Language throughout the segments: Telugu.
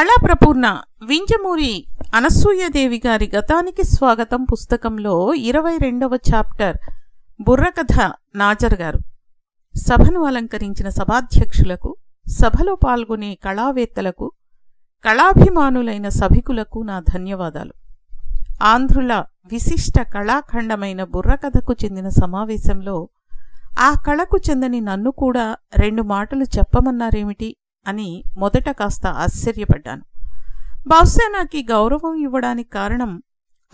కళాప్రపూర్ణ వింజమూరి అనసూయదేవి గారి గతానికి స్వాగతం పుస్తకంలో ఇరవై రెండవ చాప్టర్ బుర్రకథ నాజర్ గారు. సభను అలంకరించిన సభాధ్యక్షులకు సభలో పాల్గొనే కళావేత్తలకు కళాభిమానులైన సభికులకు నా ధన్యవాదాలు. ఆంధ్రుల విశిష్ట కళాఖండమైన బుర్రకథకు చెందిన సమావేశంలో ఆ కళకు చెందని నన్ను కూడా రెండు మాటలు చెప్పమన్నారేమిటి? అని మొదట కాస్త ఆశ్చర్యపడ్డాను. బహుశా నాకు ఈ గౌరవం ఇవ్వడానికి కారణం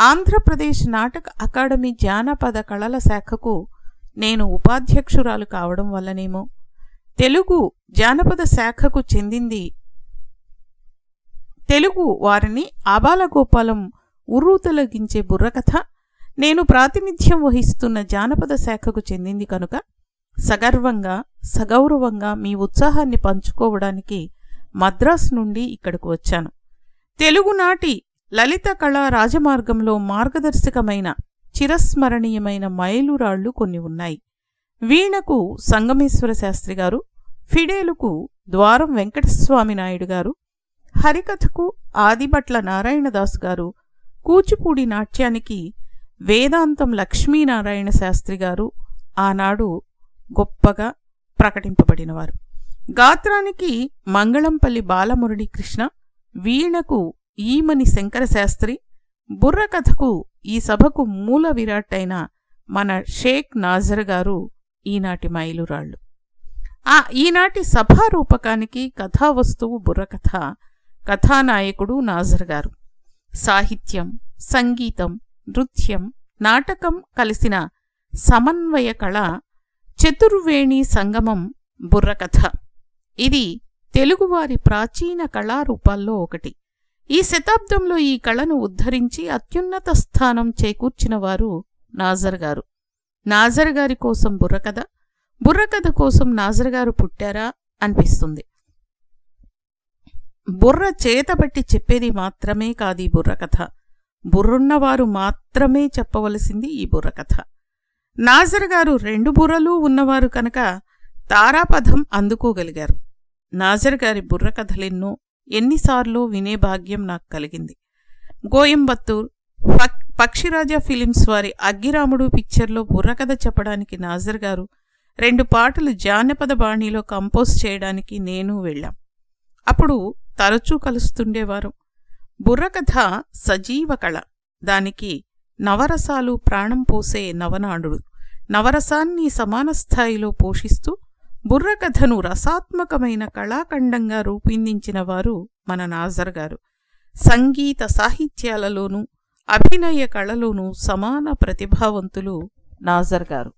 ఆంధ్రప్రదేశ్ నాటక అకాడమీ జానపద కళల శాఖకు నేను ఉపాధ్యక్షురాలు కావడం వల్లనేమో. తెలుగు జానపద శాఖకు చెందింది. తెలుగు వారిని ఆబాలగోపాలం ఉర్రూతలగించే బుర్రకథ నేను ప్రాతినిధ్యం వహిస్తున్న జానపద శాఖకు చెందింది కనుక సగర్వంగా సగౌరవంగా మీ ఉత్సాహాన్ని పంచుకోవడానికి మద్రాసు నుండి ఇక్కడకు వచ్చాను. తెలుగునాటి లలిత కళా రాజమార్గంలో మార్గదర్శకమైన చిరస్మరణీయమైన మైలురాళ్ళు కొన్ని ఉన్నాయి. వీణకు సంగమేశ్వర శాస్త్రి గారు ఫిడేలుకు ద్వారం వెంకటస్వామి నాయుడు గారు హరికథకు ఆదిభట్ల నారాయణదాస్ గారు కూచిపూడి నాట్యానికి వేదాంతం లక్ష్మీనారాయణ శాస్త్రి గారు ఆనాడు గొప్పగా ప్రకటింపబడినవారు. గాత్రానికి మంగళంపల్లి బాలమురళీ కృష్ణ వీణకు ఈమని శంకరశాస్త్రి బుర్రకథకు ఈ సభకు మూల విరాట్ అయిన మన షేక్ నాజర్ గారు ఈనాటి మైలురాళ్ళు. ఆ ఈనాటి సభారూపకానికి కథావస్తువు బుర్రకథ కథానాయకుడు నాజర్ గారు. సాహిత్యం సంగీతం నృత్యం నాటకం కలిసిన సమన్వయ కళ చతుర్వేణి సంగమం బుర్రకథ. ఇది తెలుగువారి ప్రాచీన కళారూపాల్లో ఒకటి. ఈ శతాబ్దంలో ఈ కళను ఉద్ధరించి అత్యున్నత స్థానం చేకూర్చిన వారు నాజర్ గారు. నాజర్ గారి కోసం బుర్రకథ. బుర్రకథ కోసం నాజర్ గారు పుట్టారా అనిపిస్తుంది. బుర్ర చేతబట్టి చెప్పేది మాత్రమే కాదు ఈ బుర్రకథ. బుర్రున్నవారు మాత్రమే చెప్పవలసింది ఈ బుర్రకథ. నాజర్ గారు రెండు బుర్రలు ఉన్నవారు కనుక తారాపథం అందుకోగలిగారు. నాజర్ గారి బుర్రకథలెన్నో ఎన్నిసార్లు వినే భాగ్యం నాకు కలిగింది. గోయంబత్తూర్ పక్ పక్షిరాజా ఫిలిమ్స్ వారి అగ్గిరాముడు పిక్చర్లో బుర్రకథ చెప్పడానికి నాజర్ గారు రెండు పాటలు జానపద బాణీలో కంపోజ్ చేయడానికి నేను వెళ్ళాం. అప్పుడు తరచూ కలుస్తుండేవారు. బుర్రకథ సజీవ కళ. దానికి నవరసాలు ప్రాణం పోసే నవనాడుడు. నవరసాన్ని సమాన స్థాయిలో పోషిస్తూ బుర్రకథను రసాత్మకమైన కళాఖండంగా రూపొందించిన వారు మన నాజర్ గారు. సంగీత సాహిత్యాలలోనూ అభినయ కళలోనూ సమాన ప్రతిభావంతులు నాజర్ గారు.